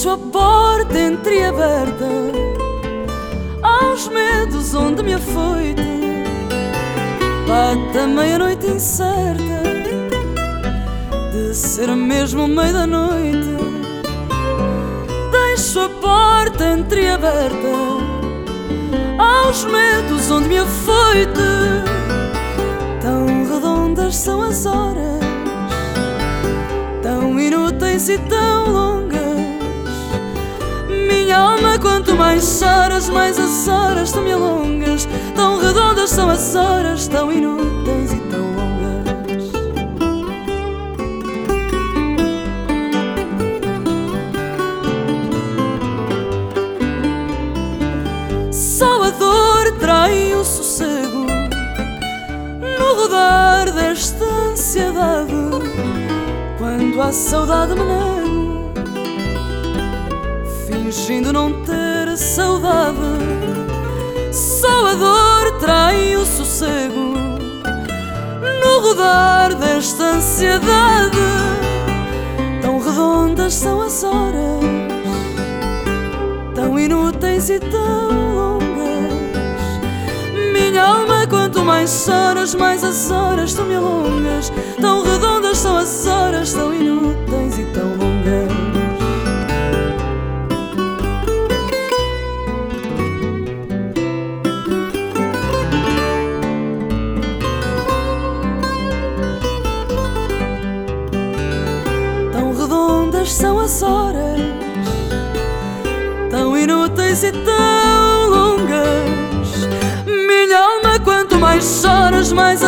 Deixo a porta entreaberta aos medos onde me afoito. Bata meia-noite incerta de ser mesmo meio da noite. Deixo a porta entreaberta aos medos onde me afoito. Tão redondas são as horas, tão inúteis e tão longas quanto mais choras, mais as horas tu me alongas. Tão redondas são as horas, tão inúteis e tão longas. Só a dor trai o sossego No rodar desta ansiedade. Quando a saudade me nego Fingindo não ter saudade. Só a dor trai o sossego No rodar desta ansiedade. Tão redondas são as horas Tão inúteis e tão longas. Minha alma, quanto mais choras, mais as horas tu horas Tão inúteis e tão longas. Minha alma, quanto mais choras, mais